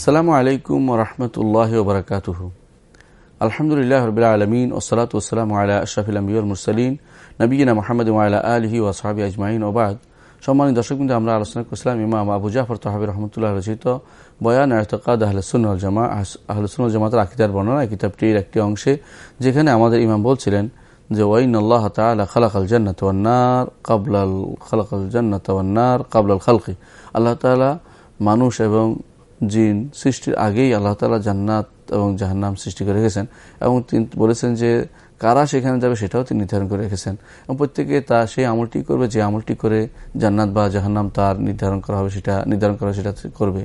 আসসালামু আলাইকুম রহমতুল্লাহ বরকাতুহ। আলহামদুলিল্লাহ রবিল আলমিন ওসলাত ওসালাম আলা আশরাফিল আম্বিউল মুরসালিন নবীনা মোহাম্মদ আলা আলহি ওয়াসাবি আজমাইন ওবাদ সম্মানিত দর্শক কিন্তু আমরা আলোচনা করছিলাম ইমাম আবু জাফর তহাবি রহমতুল্লাহ রচিত বয়ান আয়তকাদ আহলসুল জামা আহলসুল জামাতের আকিদার বর্ণনা কিতাবটির একটি অংশে যেখানে আমাদের ইমাম বলছিলেন যে ওয়াইন আল্লাহ তালা খালাকাল জান্নাত ওয়ান্নার কাবলাল, খালাকাল জান্নাত ওয়ান্নার কাবলাল খালকি। আল্লাহ তালা মানুষ এবং জিন সৃষ্টির আগেই আল্লাহ তালা জান্নাত এবং জাহান্নাম সৃষ্টি করে রেখেছেন এবং তিনি বলেছেন যে কারা সেখানে যাবে সেটাও তিনি নির্ধারণ করে রেখেছেন। এবং প্রত্যেকে তা সেই আমলটি করবে, যে আমলটি করে জান্নাত বা জাহান্নাম তার নির্ধারণ করা হবে সেটা, নির্ধারণ করা সেটা করবে।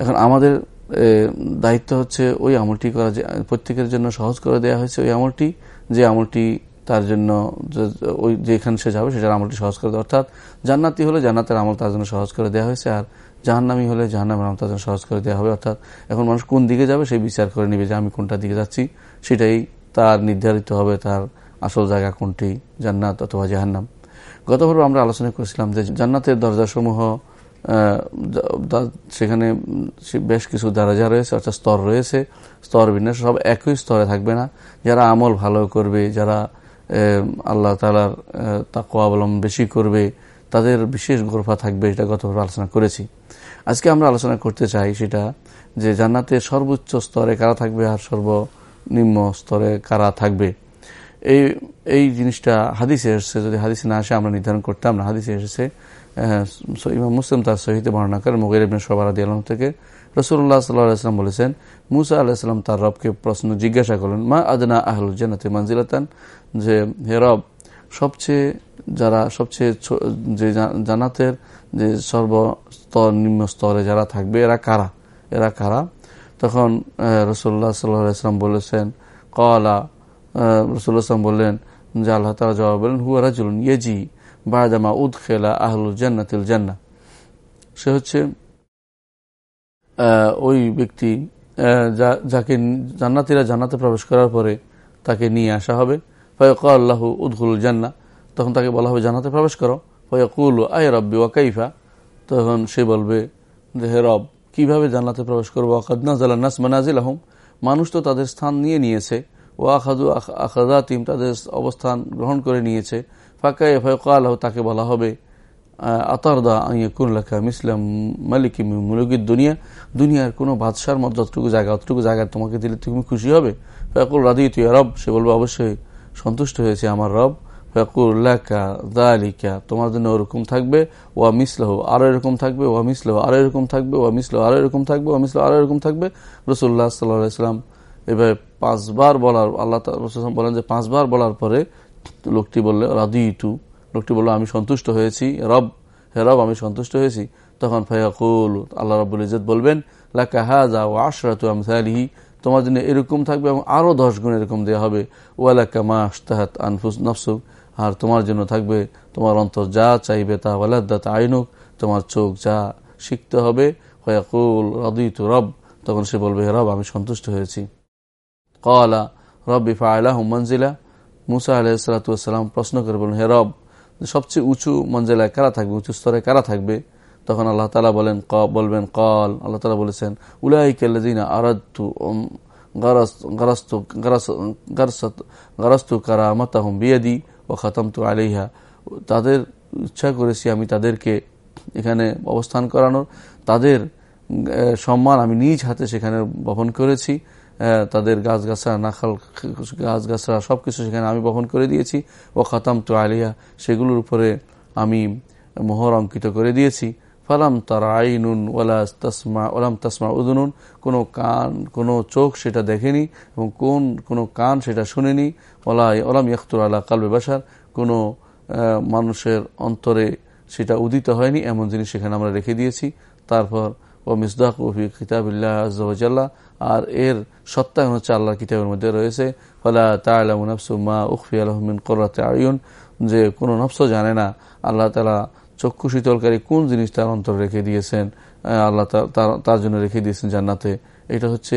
এখন আমাদের দায়িত্ব হচ্ছে ওই আমলটি করা যে, প্রত্যেকের জন্য সহজ করে দেওয়া হয়েছে ওই আমলটি, যে আমলটি তার জন্য ওই যেখানে সে যাবে সেটার আমলটি সহজ করে দেওয়া। অর্থাৎ জান্নাতি হলে জান্নাতের আমল তার জন্য সহজ করে দেওয়া হয়েছে, আর জাহান্নামি হলে জাহান্নামের জন্য সহজ করে দেওয়া হবে। অর্থাৎ এখন মানুষ কোন দিকে যাবে সেই বিচার করে নেবে যে আমি কোনটা দিকে যাচ্ছি। সেটাই তার নির্ধারিত হবে তার আসল জায়গা কোনটি, জান্নাত অথবা জাহান্নাম। গতবার আমরা আলোচনা করেছিলাম যে জান্নাতের দরজাসমূহ সেখানে বেশ কিছু দরজা রয়েছে, অর্থাৎ স্তর রয়েছে। স্তর বিন্যাস সব একই স্তরে থাকবে না। যারা আমল ভালো করবে, যারা আল্লাহ তালার তাকে অবলম্বন বেশি করবে তাদের বিশেষ গোরফা থাকবে এটা গতবার আলোচনা করেছি। আজকে আমরা আলোচনা করতে চাই সেটা যে জান্নাতের সর্বোচ্চ স্তরে কারা থাকবে আর সর্বনিম্ন স্তরে কারা থাকবে। এই এই জিনিসটা হাদিসে এসেছে, যদি হাদিসে না আসে আমরা নির্ধারণ করতাম না। হাদিসে এসেছে ইমাম মুসলিম তার সহিতে বর্ণনা করেন মুগের ইবনে সবারাদি আলম থেকে। রসুল্লাহ সাল্লাহাম বলেছেন, মুসা আল্লাহাম তার রবকে প্রশ্ন জিজ্ঞাসা করলেন, মা আদনা আহলুল জান্নাতে মানজিলাতান? যে, হে রব সবচেয়ে যারা, সবচেয়ে যে জান্নাতের যে সর্বস্তর, নিম্ন স্তরে যারা থাকবে, এরা কারা? এরা কারা? তখন রসুল্লাহ সাল্লাম বলেছেন কলা রসুল্লাহাম বললেন, যে আল্লাহ তালা জবাব বললেন হুয়া রাজুল ইয়েজি বাদামা উদ খেলা আহলুল জান্নাতিল জান্না সে হচ্ছে ওই ব্যক্তি যাকে জান্নাতিরা জান্নাতে প্রবেশ করার পরে তাকে নিয়ে আসা হবে। ফয়ক আল্লাহ উদ্গুল জান্না তখন তাকে বলা হবে, জান্নাতে প্রবেশ করো। ফয়াকুল আয় রব্বি ওয়াকাইফা তখন সে বলবে যে, হে রব, কীভাবে জান্নাতে প্রবেশ করব? আকাদনাজ নাস মানাজিল আহম মানুষ তো তাদের স্থান নিয়ে নিয়েছে। ও আখাদু আখাদাতিম তাদের অবস্থান গ্রহণ করে নিয়েছে। ফাঁকায় ফয়কাল তাকে বলা হবে আতারদা আইয়াকুন লেখা মিসলাম মালিকি মুলুকির দুনিয়া। দুনিয়ার কোনো বাদশার মধ্যে যতটুকু জায়গা, অতটুকু জায়গায় তোমাকে দিলে তুমি খুশি হবে। ফয়াকুল রাধি তুই রব। সে বলবে, অবশ্যই। সন্তুষ্ট হয়েছে আমার রব। ফয়াকুল্লাকা দালিকা তোমার জন্য ওরকম থাকবে। ওয়া মিসলাহ, আরও এরকম থাকবে। ওয়া মিসলাহ, আরও এরকম থাকবে। ওয়া মিসলাহ, আরও এরকম থাকবে। ওয়া মিসলাহ, আরও এরকম থাকবে। রসুল্লাহ সাল্লাহাম এভাবে পাঁচবার বলার, আল্লাহ বলেন যে পাঁচবার বলার পরে লোকটি বললে রাধি টু লোকটি বলল, আমি সন্তুষ্ট হয়েছি, রব। হে রব, আমি সন্তুষ্ট হয়েছি। তখন ফায়াকুল, আল্লাহ রবুল ইজত বলবেন, লাকা হাজা ও আশরাতু আমসালিহি। তোমার জন্য এরকম থাকবে এবং আরও দশ গুণ এরকম দেওয়া হবে। ওয়ালাকা মা আস্তাহাত আনফুস নফসুক। আর তোমার জন্য থাকবে, তোমার অন্তর যা চাইবে তা ওয়ালাদ্দাত আইনুক। তোমার চোখ যা শিখতে হবে। হয়াকুল রদিত রব। তখন সে বলবে রব, আমি সন্তুষ্ট হয়েছি। কলা রব বিফা আলাহ মঞ্জিলা মুসা আলাহিসাল্লাম প্রশ্ন করে বলুন হে রব, সবচেয়ে উঁচু মঞ্জেলায় কারা থাকবে? উঁচু স্তরে কারা থাকবে? তখন আল্লাহ তালা বলেন, ক, বলবেন, কল। আল্লাহ তালা বলেছেন উলাইকেল্লাদিনা আরাদু গারাস্তু কারা মাতাহম বিয়াদি ও খাতামতু আলিহা তাদের ইচ্ছা করেছি আমি তাদেরকে এখানে অবস্থান করানোর। তাদের সম্মান আমি নিজ হাতে সেখানে বহন করেছি। তাদের গাছগাছরা নাখাল গাছগাছরা সব কিছু সেখানে আমি বহন করে দিয়েছি। ও খাতাম তো আলিয়া সেগুলোর উপরে আমি মোহর অঙ্কিত করে দিয়েছি। ফালাম তারা আইনুন ওলা তসমা ওলাম তসমা উদুনুন। কোনো কান, কোনো চোখ সেটা দেখেনি এবং কোন, কোনো কান সেটা শুনেনি। ওলা ওলাম ইয়াখতুর আলা কালবে বাসার কোনো মানুষের অন্তরে সেটা উদিত হয়নি, এমন জিনিস সেখানে আমরা রেখে দিয়েছি। তারপর ও মিসদাক উফি কিতাবিল্লাহ আজ্লাহ আর এর সত্যায়ন হচ্ছে আল্লাহর কিতাবের মধ্যে রয়েছে, ফলা তালাম নফসুমা উখফি আলহমিন করাতে আয়ুন যে কোনো নফস জানে না, আল্লাহ তালা চক্ষু শীতলকারী কোন জিনিস তার অন্তর রেখে দিয়েছেন? আল্লাহ তার জন্য রেখে দিয়েছেন জান্নাতে। এটা হচ্ছে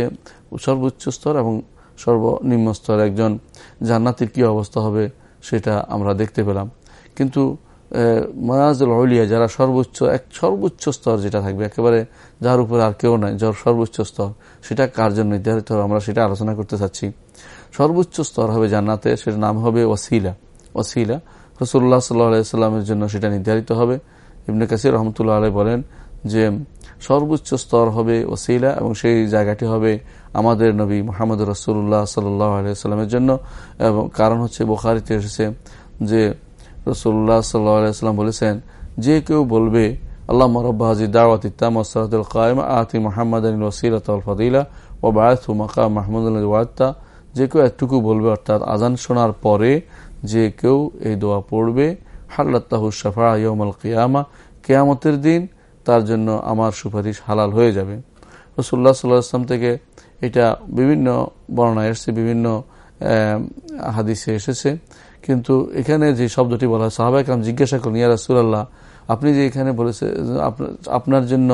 সর্বোচ্চ স্তর এবং সর্বনিম্ন স্তর। একজন জান্নাতির কি অবস্থা হবে সেটা আমরা দেখতে পেলাম। কিন্তু মনাজুল অলিয়া যারা সর্বোচ্চ, এক সর্বোচ্চ স্তর যেটা থাকবে, একেবারে যার উপরে আর কেউ নাই যার সর্বোচ্চ স্তর, সেটা কার জন্য নির্ধারিত হবে? আমরা সেটা আলোচনা করতে চাচ্ছি। সর্বোচ্চ স্তর হবে জান্নাতে, সেটার নাম হবে ওসিলা ওসিলা রসুল্লাহ সাল্লাহামের জন্য সেটা নির্ধারিত হবে। ইবনে কাসির রহমতুল্লাহ আলাই বলেন যে, সর্বোচ্চ স্তর হবে ওসিলা এবং সেই জায়গাটি হবে আমাদের নবী মোহাম্মদ রসুল্লাহ সাল্লামের জন্য। এবং কারণ হচ্ছে বোখারিতে এসেছে যে, রসুল্লাহ সাল্লাম বলেছেন, যে কেউ বলবে আল্লাহ রব্বাহাজি দাওয়াত ইত্তাম সরাতুল কায়ম, আতি মোহাম্মদ ওসিলাত ফদিলা ও বায়াত মাকা মাহমুদ ওয়াত্তা যে কেউ একটুকু বলবে অর্থাৎ আজান শোনার পরে যে কেউ এই দোয়া পড়বে, হাল্লাত্তাহু শাফা ইয়মাল কিয়ামা, কেয়ামতের দিন তার জন্য আমার সুপারিশ হালাল হয়ে যাবে। রসুল্লাহ সাল্লাম থেকে এটা বিভিন্ন বর্ণায় এসছে, বিভিন্ন হাদিসে এসেছে। কিন্তু এখানে যে শব্দটি বলা হয় সাহাবাই কাম জিজ্ঞাসা করুন ইয়া রাসুলাল্লাহ, আপনি যে এখানে বলেছে আপনার জন্য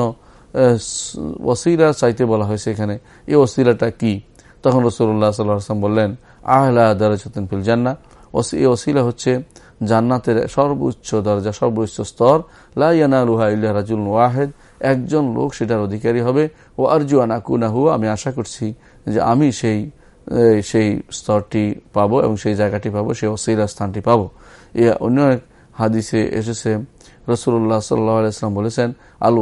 ওসিলা চাইতে বলা হয়েছে এখানে, এই ওসিলাটা কি? তখন রসুল্লাহ সাল্লাম বললেন, আহলা দারাজতিন ফিল জান্না এই ওসিলা হচ্ছে জান্নাতের সর্বোচ্চ দরজা, সর্বোচ্চ স্তর। ইল্লা রাজুল ওয়াহেদ। একজন লোক সেটার অধিকারী হবে। ও আরজু আনাকুনাহু আমি আশা করছি যে আমি সেই সেই স্তরটি পাবো এবং সেই জায়গাটি পাবো, সেই অসিলা স্থানটি পাবো। এ অন্য এক হাদিসে এসেছে রসুল্লাহ সাল্লাম বলেছেন, আল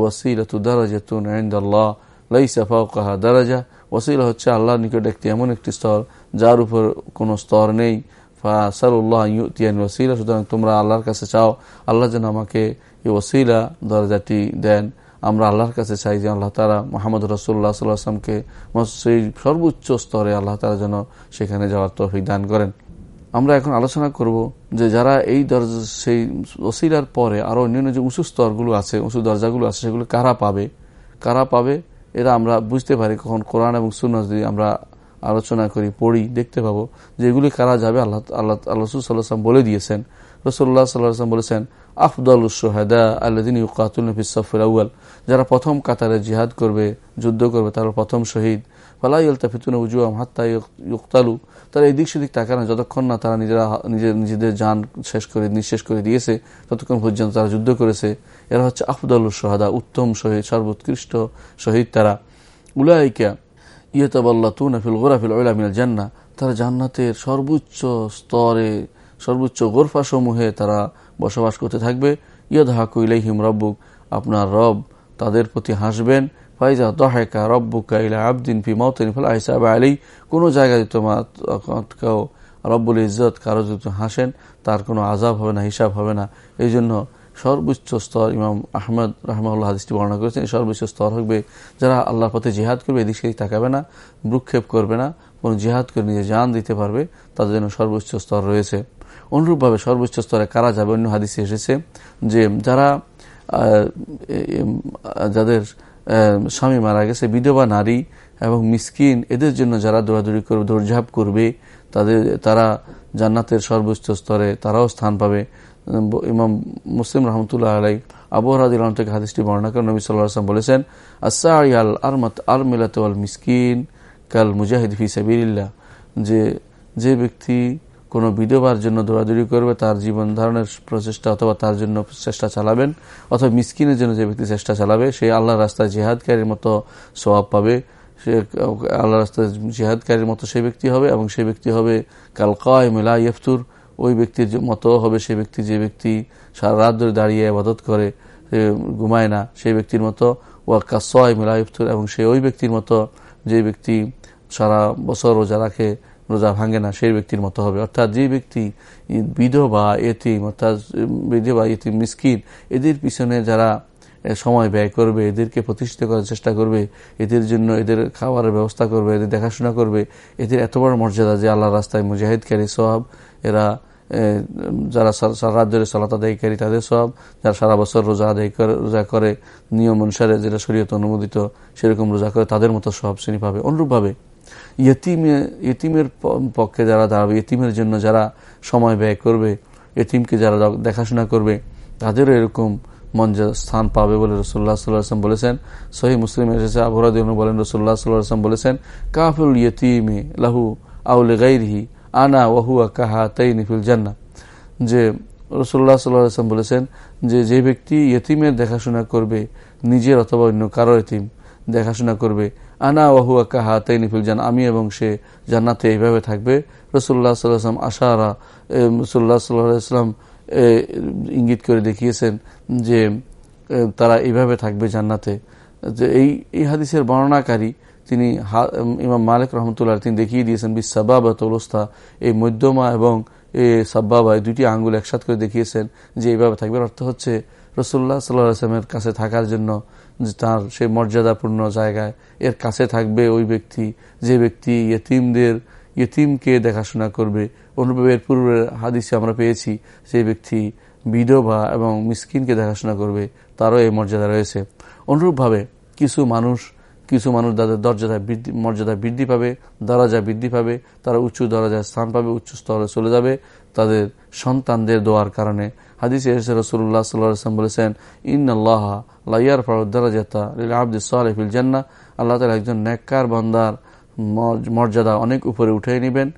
তু দারাজা তু নাইন্দাল্লাহ লাইসাফা কাহা দারাজা। ওসিলা হচ্ছে আল্লাহর নিকট একটি এমন একটি স্তর, যার উপর কোনো স্তর নেই। ফাসাল্লাহ ইউতিয়ান ওসিলা সুতরাং তোমরা আল্লাহর কাছে চাও, আল্লাহ যেন আমাকে এই ওসিলা দরজাটি দেন। আমরা আল্লাহর কাছে চাই যে আল্লাহ তারা মোহাম্মদ রসুল্লাহ সাল্লাহামকে সেই সর্বোচ্চ স্তরে আল্লাহ তারা যেন সেখানে যাওয়ার তৌফিক দান করেন। আমরা এখন আলোচনা করব যে যারা এই দরজা, সেই ওসিলার পরে আরও অন্যান্য যে উঁচু স্তরগুলো আছে, উঁচু দরজাগুলো আছে, সেগুলো কারা পাবে? কারা পাবে? এরা আমরা বুঝতে পারি কখন কোরআন এবং সুনাজ যদি আমরা আলোচনা করি, পড়ি, দেখতে পাবো যে এগুলি কারা যাবে। আল্লাহ আল্লাহ আল্লাহ সাল্লাহাম বলে দিয়েছেন। রসুল্লাহ সাল্লাহাম বলেছেন আফদল সোহাদা আল্লাদিন ইউকাতুল নফিসফুল আউ্য়াল। যারা প্রথম কাতারে জিহাদ করবে, যুদ্ধ করবে, তারা প্রথম শহীদ। ফালাই আলতা ফিতুন উজুয়াম হাত্তা ইউক্তালু। তারা এদিক সেদিক তাকায় না, যতক্ষণ না তারা নিজেরা, নিজের, নিজেদের যান শেষ করে, নিঃশেষ করে দিয়েছে, ততক্ষণ পর্যন্ত তারা যুদ্ধ করেছে। এরা হচ্ছে আফদল সোহাদা, উত্তম শহীদ, সর্বোৎকৃষ্ট শহীদ তারা। উলাইকা ইয়তাবাল্লা তুন ফিল গোরাফিল ওলামিল জান্না তারা জান্নাতের সর্বোচ্চ স্তরে, সর্বোচ্চ গোরফাসমূহে তারা বসবাস করতে থাকবে। ইয়দ হাকু ইলাইহিম রব্বুক, আপনার রব তাদের প্রতি হাসবেন। ফাইজা দহেকা রব্বুকা ইলা আবদিন ফি মাউতিন ফল আহসাব আলী কোনো জায়গায় তোমার কেউ রব্বুল ইজ্জত, কারও যদি হাসেন, তার কোনো আজাব হবে না, হিসাব হবে না। এই জন্য সর্বোচ্চ স্তর ইমাম আহমদ রহমাল্লাহ হাদিসটি বর্ণনা করেছেন সর্বোচ্চ স্তর হবে যারা আল্লাহর পথে জিহাদ করবে, এদিক সেদিক তাকাবে না, ভ্রুক্ষেপ করবে না, কোনো জিহাদ করে নিজে জান দিতে পারবে, তাদের জন্য সর্বোচ্চ স্তর রয়েছে। অনুরূপভাবে সর্বোচ্চ স্তরে কারা যাবে? অন্য হাদিসে এসেছে যে যারা যাদের স্বামী মারা গেছে, বিধবা নারী এবং মিসকিন, এদের জন্য যারা দৌড়াদৌড়ি করবে, দৌড়ঝাঁপ করবে, তাদের, তারা জান্নাতের সর্বোচ্চ স্তরে তারাও স্থান পাবে। ইমাম মুসলিম রহমতুল্লাহ আলাই আবু রাদিল থেকে হাদিসটি বর্ণনা করেন। নবী সাল্লাম বলেছেন আসা আল আরমাত আর মিলাত মিসকিন কাল মুজাহিদ ফি সাবিল্লাহ যে যে ব্যক্তি কোনো বিধবার জন্য দৌড়াদৌড়ি করবে, তার জীবন ধারণের প্রচেষ্টা অথবা তার জন্য চেষ্টা চালাবেন, অথবা মিসকিনের জন্য যে ব্যক্তি চেষ্টা চালাবে, সে আল্লাহ রাস্তায় জেহাদকারীর মতো স্বভাব পাবে, সে আল্লাহ রাস্তায় জেহাদকারীর মতো সে ব্যক্তি হবে এবং সে ব্যক্তি হবে কাল কয় মেলা ইয়ফতুর। ওই ব্যক্তির মতো হবে সে ব্যক্তি যে ব্যক্তি সারা রাত ধরে দাঁড়িয়ে আবাদত করে ঘুমায় না, সেই ব্যক্তির মতো ওয়াক্কা সয় মিলাইফতুর ইফতুর, এবং সে ওই ব্যক্তির মতো যে ব্যক্তি সারা বছর রোজা রাখে, রোজা ভাঙে না, সেই ব্যক্তির মতো হবে। অর্থাৎ যে ব্যক্তি বিধবা, এতিম, অর্থাৎ বিধবা, এতিম, মিসকিন, এদের পিছনে যারা সময় ব্যয় করবে, এদেরকে প্রতিষ্ঠিত করার চেষ্টা করবে, এদের জন্য এদের খাবারের ব্যবস্থা করবে, এদের দেখাশোনা করবে। এদের এত বড় মর্যাদা যে আল্লাহ রাস্তায় মুজাহিদকারী সব এরা যারা সারা ধরে সালাত আদায়কারী তাদের সব যারা সারা বছর রোজা আদায় করে, রোজা করে, নিয়ম অনুসারে যেটা শরীয়ত অনুমোদিত, সেরকম রোজা করে তাদের মতো সব শ্রেণি পাবে। অনুরূপভাবে, ইয়তিমে ইতিমের পক্ষে যারা দাঁড়াবে ইতিমের জন্য যারা সময় ব্যয় করবে এতিমকে যারা দেখাশোনা করবে, তাদেরও এরকম মঞ্জা স্থান পাবে বলে রসুল্লাহ সাল্লাহাম বলেছেন। সহি মুসলিম এসেছে আবহাওয়া বলেন রসুল্লাহ সাল্লাহাম বলেছেন কাফুল ইয়তিমে লাহু আউলে গাইরহি আনা ওহুয়া কাহা তাই নিফিল জান্না যে রসুল্লাহ সাল্লাম বলেছেন যে যে ব্যক্তি ইয়তিমের দেখাশোনা করবে, নিজের অথবা অন্য কারও এতিম দেখাশোনা করবে, আনা ওয়াহু আকা হাতাই নিফিল জান আমি এবং সে জান্নাতে এইভাবে থাকবে। রসুল্লাহ সাল্লাম আশারা রসুল্লাহ সাল্লাহ সাল্লাম ইঙ্গিত করে দেখিয়েছেন যে তারা এইভাবে থাকবে জান্নাতে। যে এই এই হাদিসের বর্ণনাকারী তিনি ইমাম মালিক রহমতুল্লাহ তিনি দেখিয়ে দিয়েছেন বিসাবাবা তলস্তা এই মধ্যমা এবং এই সাব্বাবা, এই দুটি আঙ্গুল একসাথ করে দেখিয়েছেন যে এইভাবে থাকবে। অর্থ হচ্ছে রসুল্লাহ সাল্লাহ আসলামের কাছে থাকার জন্য তার সেই মর্যাদাপূর্ণ জায়গায় এর কাছে থাকবে ওই ব্যক্তি, যে ব্যক্তি ইয়তিমদের, ইয়তিমকে দেখাশোনা করবে অনুরূপে এর পূর্বের হাদিসে আমরা পেয়েছি, সেই ব্যক্তি বিধবা এবং মিসকিনকে দেখাশোনা করবে, তারও এই মর্যাদা রয়েছে। অনুরূপভাবে কিছু মানুষ কিছু মানুষ তাদের দরজায় বৃদ্ধি, মর্যাদা বৃদ্ধি পাবে, দরজা বৃদ্ধি পাবে, তারা উঁচু দরজায় স্থান পাবে, উচ্চ স্তরে চলে যাবে, তাদের সন্তানদের দোয়ার কারণে। হাদিস রসুল্লাহ সাল্লাম বলেছেন ইন আল্লাহ লাইয়ার ফরদ্দারাজাতা আব্দুল সালেফিল জান্না আল্লাহ তালা একজন নেককার বন্দার মর্যাদা অনেক উপরে উঠে নেবেন।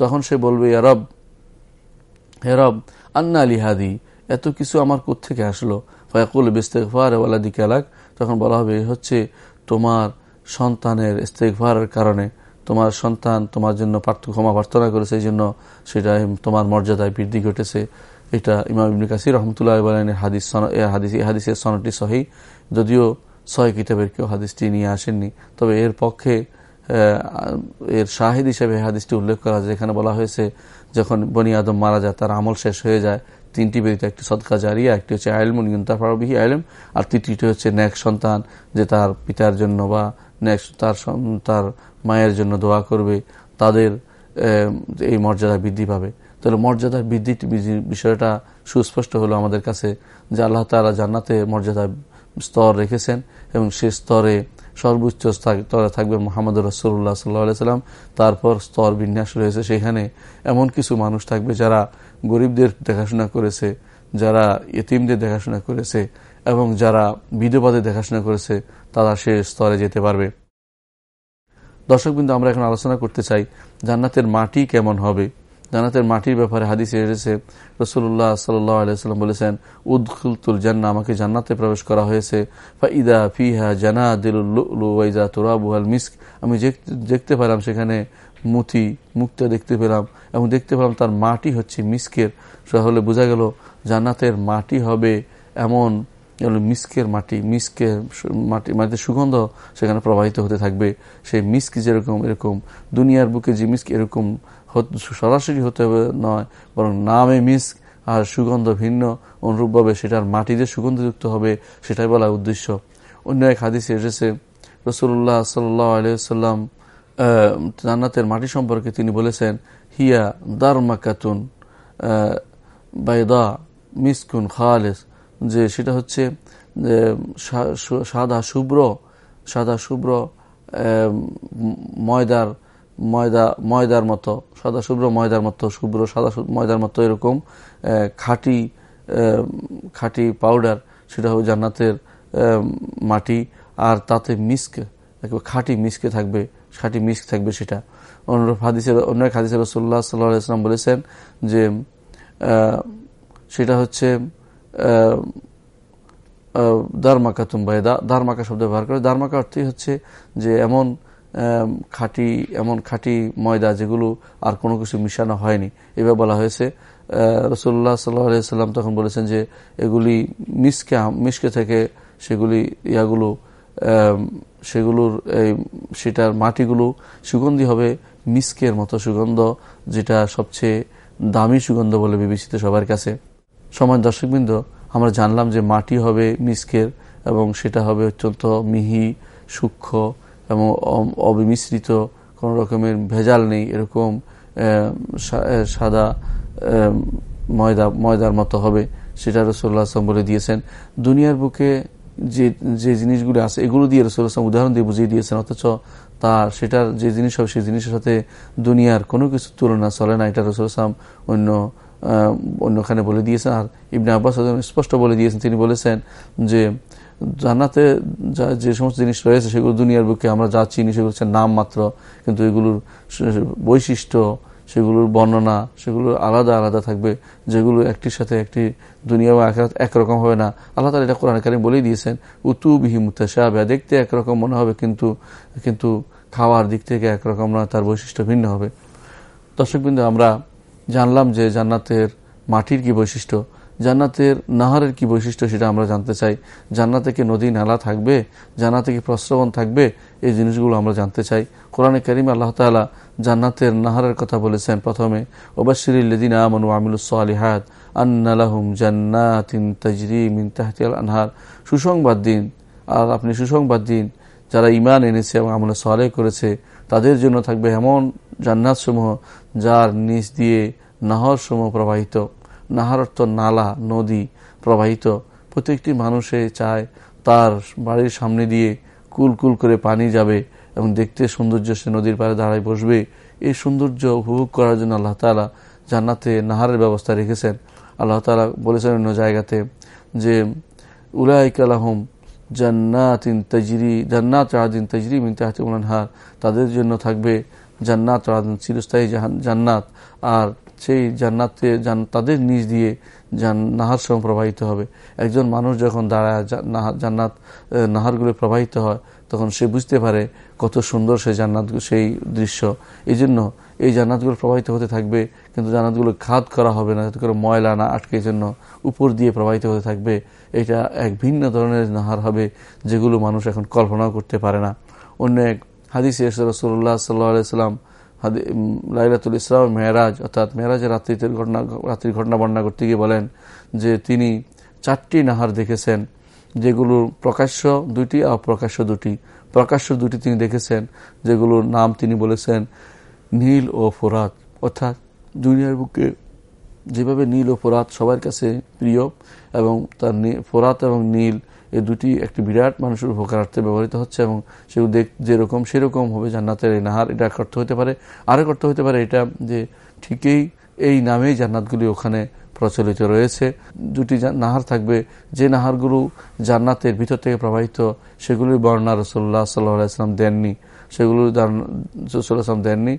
তখন সে বলবে রব, হে রব, আন্না আলী হাদি, এত কিছু আমার কোথেকে আসলো? ফয়াকুল বিস্তেকফার ওয়ালাদি কালাক তখন বলা হবে হচ্ছে তোমার সন্তানের ইস্তেকফারের কারণে। তোমার সন্তান তোমার জন্য ক্ষমা প্রার্থনা করেছে, এই জন্য সেটা তোমার মর্যাদায় বৃদ্ধি ঘটেছে। এটা ইমাম ইবনে কাসির রহমতুল্লাহ বলেন হাদিস হাদিস হাদিসের সনটি সহি যদিও ছয় কিতাবের কেউ হাদিসটি নিয়ে আসেননি, তবে এর পক্ষে এর শাহিদ হিসেবে হাদিসটি উল্লেখ করা যায় এখানে বলা হয়েছে, যখন বনি আদম মারা যায়, তার আমল শেষ হয়ে যায়, তিনটি বেদিতে একটি সদকা জারিয়া, একটি হচ্ছে আইলমুন ইন্তাফারবিহি আইলম, আর তৃতীয়টি হচ্ছে ন্যাক সন্তান যে তার পিতার জন্য বা ন্যাক তার তার মায়ের জন্য দোয়া করবে, তাদের এই মর্যাদা বৃদ্ধি পাবে। তাহলে মর্যাদার বৃদ্ধি বিষয়টা সুস্পষ্ট হলো আমাদের কাছে, যে আল্লাহ তালা জান্নাতে মর্যাদা স্তর রেখেছেন, এবং সে স্তরে সর্বোচ্চ স্তরে থাকবে মোহাম্মদ রসুল্লাহ সাল্লাহ সাল্লাম। তারপর স্তর বিন্যাস রয়েছে সেখানে। এমন কিছু মানুষ থাকবে যারা গরিবদের দেখাশোনা করেছে, যারা এতিমদের দেখাশোনা করেছে এবং যারা বিধবাদের দেখাশোনা করেছে, তারা সে স্তরে যেতে পারবে। দর্শক বিন্দু আমরা এখন আলোচনা করতে চাই জান্নাতের মাটি কেমন হবে? জান্নাতের মাটির ব্যাপারে হাদিসে এসেছে রসুল্লাহ সাল্লাম বলেছেন, উদ্খুলতুল জান্না আমাকে জান্নাতে প্রবেশ করা হয়েছে। ইদা ফিহা জানা দিলুইজা তোরাবুহাল মিস্ক। আমি দেখতে পেলাম সেখানে মুতি মুক্তা দেখতে পেলাম এবং দেখতে পেলাম তার মাটি হচ্ছে মিস্কের। তাহলে বোঝা গেল জান্নাতের মাটি হবে এমন মিস্কের মাটি মিসকে মাটি, মাটিতে সুগন্ধ সেখানে প্রবাহিত হতে থাকবে। সেই মিস্ক যেরকম এরকম, দুনিয়ার বুকে যে মিস্ক এরকম সরাসরি হতে হবে নয়, বরং নামে মিস্ক আর সুগন্ধ ভিন্ন, অনুরূপভাবে সেটার মাটি যে সুগন্ধযুক্ত হবে, সেটাই বলা উদ্দেশ্য। অন্য এক হাদিসে এসেছে রসুল্লাহ সাল্লাম জান্নাতের মাটি সম্পর্কে তিনি বলেছেন, হিয়া দারমাকাতুন বাইদা, মিসকুন খালেস যে সেটা হচ্ছে সাদা শুভ্র সাদা শুভ্র ময়দার ময়দা, ময়দার মতো, সাদা শুভ্র ময়দার মতো, শুভ্র সাদা ময়দার মতো এরকম খাঁটি খাঁটি পাউডার সেটা হবে জান্নাতের মাটি, আর তাতে মিস্ক খাঁটি মিসকে থাকবে, খাঁটি মিস্ক থাকবে সেটা। অনুরূপ হাদিসের, অন্য এক হাদিসের রসুল্লাহ সাল্লাহ ইসলাম বলেছেন যে সেটা হচ্ছে দারমাকা তুম্বাই দারমাকা শব্দ ব্যবহার করে। দারমাকা অর্থই হচ্ছে যে, এমন খাঁটি, এমন খাঁটি ময়দা যেগুলো আর কোনো কিছু মিশানো হয়নি। এবার বলা হয়েছে রসুল্লাহ সাল্লাহ সাল্লাম তখন বলেছেন যে, এগুলি মিসকে মিসকে থেকে সেগুলি ইয়াগুলো সেগুলোর সেটার মাটিগুলো সুগন্ধি হবে মিসকের মতো সুগন্ধ, যেটা সবচেয়ে দামি সুগন্ধ বলে বিবেচিত সবার কাছে। সময় দর্শকবৃন্দ, আমরা জানলাম যে মাটি হবে মিসকের এবং সেটা হবে অত্যন্ত মিহি, সূক্ষ্ম এবং অবিমিশ্রিত কোনো রকমের ভেজাল নেই এরকম সাদা ময়দা, ময়দার মতো হবে, সেটা রসুল্লাহ আসলাম বলে দিয়েছেন। দুনিয়ার বুকে যে যে জিনিসগুলো আছে, এগুলো দিয়ে রসুল আসলাম উদাহরণ দিয়ে বুঝিয়ে দিয়েছেন, অথচ তার, সেটার যে জিনিস হবে, সেই জিনিসের সাথে দুনিয়ার কোনো কিছু তুলনা চলে না, এটা রসুল আসলাম অন্য অন্যখানে বলে দিয়েছেন। আর ইবনে আব্বাস স্পষ্ট বলে দিয়েছেন, তিনি বলেছেন যে জান্নাতে যে সমস্ত জিনিস রয়েছে সেগুলো দুনিয়ার বুকে আমরা যা চিনি সেগুলো হচ্ছে নাম মাত্র, কিন্তু এগুলোর বৈশিষ্ট্য, সেগুলোর বর্ণনা সেগুলো আলাদা আলাদা থাকবে, যেগুলো একটির সাথে একটি দুনিয়া বা একরকম হবে না। আল্লাহ তালা এটা কোরআন কারিম বলেই দিয়েছেন, উতু বিহি মুতাশাবে দেখতে একরকম মনে হবে, কিন্তু কিন্তু খাওয়ার দিক থেকে একরকম না তার বৈশিষ্ট্য ভিন্ন হবে। দর্শকবৃন্দ, আমরা জানলাম যে জান্নাতের মাটির কি বৈশিষ্ট্য। জান্নাতের নাহারের কি বৈশিষ্ট্য সেটা আমরা জানতে চাই। জান্নাতে কি নদী, নালা থাকবে? জান্নাতে কি প্রশ্রবণ থাকবে? এই জিনিসগুলো আমরা জানতে চাই। কোরআনে করিম আল্লাহ তালা জান্নাতের নাহারের কথা বলেছেন প্রথমে ওবাশিরিল্লিন আমন আমিলুসলিহাত আন্নালাহুম জান্নাতিন তাজরি মিন তাহতিয়াল আনহার। সুসংবাদ দিন। আর আপনি সুসংবাদ দিন। যারা ইমান এনেছে এবং আমলে সলে করেছে, তাদের জন্য থাকবে এমন জান্নাতসমূহ যার নিচ দিয়ে নাহর সমূহ প্রবাহিত। নাহার অর্থ নালা, নদী প্রবাহিত। প্রত্যেকটি মানুষে চায় তার বাড়ির সামনে দিয়ে কুল কুল করে পানি যাবে এবং দেখতে সৌন্দর্য সে নদীর পাড়ে দাঁড়ায় বসবে। এই সৌন্দর্য উপভোগ করার জন্য আল্লাহ তালা জান্নাতে নাহারের ব্যবস্থা রেখেছেন। আল্লাহ তালা বলেছেন অন্য জায়গাতে যে, উলাইক আলহম জান্নাতিন তজরি, জান্নাত আদিন তজরি মিন তাহতিমুলহার তাদের জন্য থাকবে জান্নাত আদিন চিরস্থায়ী জান্নাত। আর সেই জান্নাতে তাদের নিজ দিয়ে নাহার সম প্রবাহিত হবে। একজন মানুষ যখন দাঁড়ায় জান্নাত নাহারগুলো প্রবাহিত হয়, তখন সে বুঝতে পারে কত সুন্দর সেই জান্নাত, সেই দৃশ্য। এই জন্য এই জান্নাতগুলো প্রবাহিত হতে থাকবে, কিন্তু জান্নাতগুলো খাদ করা হবে না, যাতে করে ময়লা না আটকে জন্য উপর দিয়ে প্রবাহিত হতে থাকবে। এটা এক ভিন্ন ধরনের নাহার হবে, যেগুলো মানুষ এখন কল্পনাও করতে পারে না। অন্য এক হাদিস রসুল্লাহ সাল্লাহ সাল্লাম লাইলাতুল ইসলাম মেহরাজ, অর্থাৎ মেহরাজের রাত্রিতে ঘটনা রাত্রির ঘটনা বর্ণনা করতে গিয়ে বলেন যে তিনি চারটি নাহার দেখেছেন যেগুলো প্রকাশ্য দুটি আর প্রকাশ্য দুটি। প্রকাশ্য দুটি তিনি দেখেছেন, যেগুলোর নাম তিনি বলেছেন নীল ও ফোরাত। অর্থাৎ দুনিয়ার বুকে যেভাবে নীল ও ফোরাত সবার কাছে প্রিয় এবং তার ফোরাত এবং নীল এই দুটি একটি বিরাট মানুষের উপকারার্থে ব্যবহৃত হচ্ছে এবং সেগুলো দেখ যেরকম সেরকম হবে জান্নাতের এই নাহার। এটা অর্থ হতে পারে। আরেক অর্থ হতে পারে এটা যে ঠিকই এই নামেই জান্নাতগুলি ওখানে প্রচলিত রয়েছে। দুটি নাহার থাকবে। যে নাহারগুলো জান্নাতের ভিতর থেকে প্রবাহিত, সেগুলির বর্ণনা রসোল্লা সাল্লাহাম দেননি। সেগুলো রসুল্লাহাম দেননি।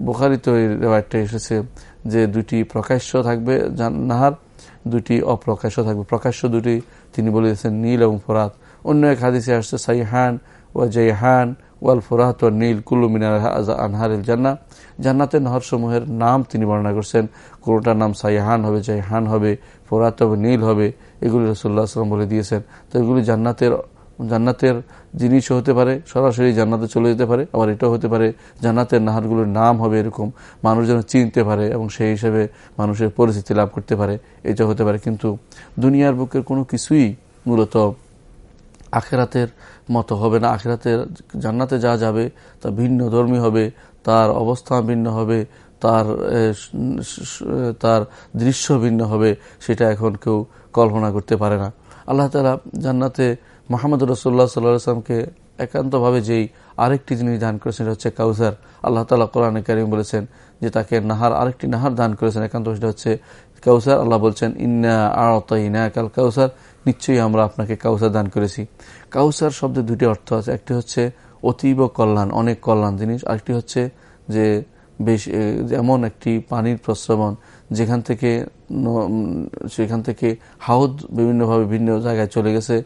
বোখারিত এই রেওয়ায়তটা এসেছে যে দুটি প্রকাশ্য থাকবে নাহার, দুটি অপ্রকাশ্য থাকবে। প্রকাশ্য দুটি তিনি বলে দিয়েছেন নীল এবং ফোরাত। অন্য এক হাদিসে আসছে, সাইহান ও জয়হান ওয়াল ফোরাত ও নীল, কুল্লু মিনার আনহারিল জান্না জান্নাতের নহরসমূহের নাম তিনি বর্ণনা করছেন। কোনোটার নাম সাইহান হবে জয়হান হবে, ফোরাত হবে, নীল হবে, এগুলি রসুল্লাহ আসলাম বলে দিয়েছেন। তো এগুলি জান্নাতের জান্নাতের জিনিসও হতে পারে, সরাসরি জান্নাতে চলে যেতে পারে, আবার এটাও হতে পারে জান্নাতের নাহারগুলোর নাম হবে এরকম। মানুষ যেন চিনতে পারে এবং সেই হিসেবে মানুষের পরিস্থিতি লাভ করতে পারে এটা হতে পারে। কিন্তু দুনিয়ার বুকের কোনো কিছুই মূলত আখেরাতের মতো হবে না। আখেরাতের জান্নাতে যা যাবে তা ভিন্ন ধর্মী হবে, তার অবস্থা ভিন্ন হবে, তার তার দৃশ্য ভিন্ন হবে, সেটা এখন কেউ কল্পনা করতে পারে না। আল্লাহ তালা জান্নাতে মোহাম্মদ রসোল্লা সাল্লামকে একান্তভাবে যেই আরেকটি জিনিস দান করেছেন হচ্ছে কাউসার। আল্লাহ তালা কোরআন করিম বলেছেন যে তাকে নাহার, আরেকটি নাহার দান করেছেন, একান্ত সেটা হচ্ছে কাউসার। আল্লাহ বলছেন, ইন্না আড়তাইনা কাল কাউসার নিশ্চয়ই আমরা আপনাকে কাউসার দান করেছি। কাউসার শব্দের দুটি অর্থ আছে, একটি হচ্ছে অতীব কল্যাণ, অনেক কল্যাণ জিনিস, আরেকটি হচ্ছে যে বেশ এমন একটি পানির প্রশ্রবণ যেখান থেকে সেখান থেকে হাউদ বিভিন্নভাবে ভিন্ন জায়গায় চলে গেছে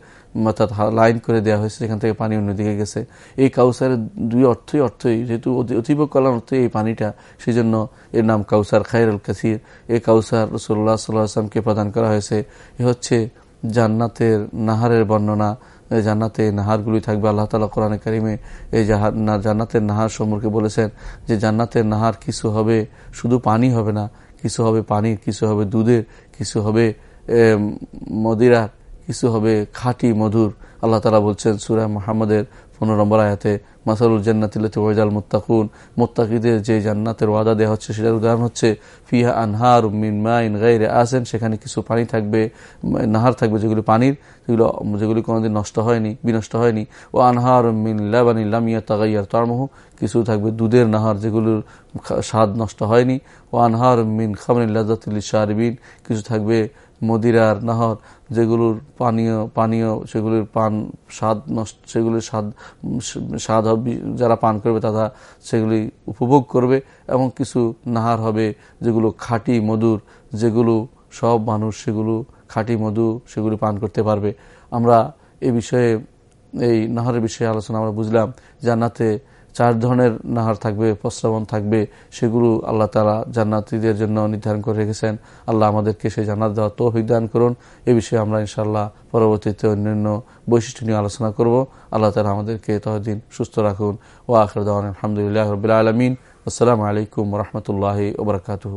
অর্থাৎ লাইন করে দেওয়া হয়েছে সেখান থেকে পানি অন্যদিকে গেছে। এই কাউসারের দুই অর্থই অর্থই, যেহেতু অতীব কল্যাণ অর্থই এই পানিটা সেই জন্য এর নাম কাউসার খায়রুল কাসির। এই কাউসার রসুল্লাহ সাল্লাহ আসলামকে প্রদান করা হয়েছে। এ হচ্ছে জান্নাতের নাহারের বর্ণনা। জান্নাতে নাহারগুলি থাকবে। আল্লাহ তালা কোরআনে কারিমে এই জান্নাতের নাহার সম্পর্কে বলেছেন যে জান্নাতের নাহার কিছু হবে শুধু পানি হবে না, কিছু হবে পানির, কিছু হবে দুধের, কিছু হবে মদিরার কিছু হবে খাঁটি, মধুর। আল্লাহ তালা বলছেন, সুরা মোহাম্মদের পনেরো নম্বর আয়াতে মাসারুল জান্নাতিল্লাতে ওয়াজাল মোত্তাকিদের যে জান্নাতের ওয়াদা দেওয়া হচ্ছে, সেটার উদাহরণ হচ্ছে, ফিহা আনহার মিন মাইন গাইরে আসেন সেখানে কিছু পানি থাকবে, নাহার থাকবে, যেগুলি পানির, যেগুলো, যেগুলি কোনোদিন নষ্ট হয়নি, বিনষ্ট হয়নি। ও আনহার মিন লাবানি লামিয়া তাগাইয়ার তারমহ কিছু থাকবে দুধের নাহার, যেগুলোর স্বাদ নষ্ট হয়নি। ও আনহার মিন খামিন লাজাতুল শাহরিবিন কিছু থাকবে মদিরার নাহর, যেগুলোর পানীয় পানীয়, সেগুলির পান স্বাদ নষ্ট, সেগুলির স্বাদ স্বাদ হবে, যারা পান করবে তারা সেগুলি উপভোগ করবে, এবং কিছু নাহার হবে, যেগুলো খাঁটি মধুর, যেগুলো সব মানুষ সেগুলো খাঁটি মধু সেগুলি পান করতে পারবে। আমরা এ বিষয়ে, এই নাহারের বিষয়ে আলোচনা আমরা বুঝলাম, জান্নাতে চার ধরনের নাহার থাকবে প্রস্রাবন থাকবে। সেগুলো আল্লাহ তালা জান্নাতিদের জন্য নির্ধারণ করে রেখেছেন। আল্লাহ আমাদেরকে সেই জান্নাত দেওয়া তো দান করুন। এ বিষয়ে আমরা ইনশাল্লাহ পরবর্তীতে অন্যান্য বৈশিষ্ট্য নিয়ে আলোচনা করব। আল্লাহ তালা আমাদেরকে তহদিন সুস্থ রাখুন। ও আখর দেওয়ান আলহামদুলিল্লাহ রবিল আলমিন। আসসালামু আলাইকুম রহমতুল্লাহ ওবরাকাতু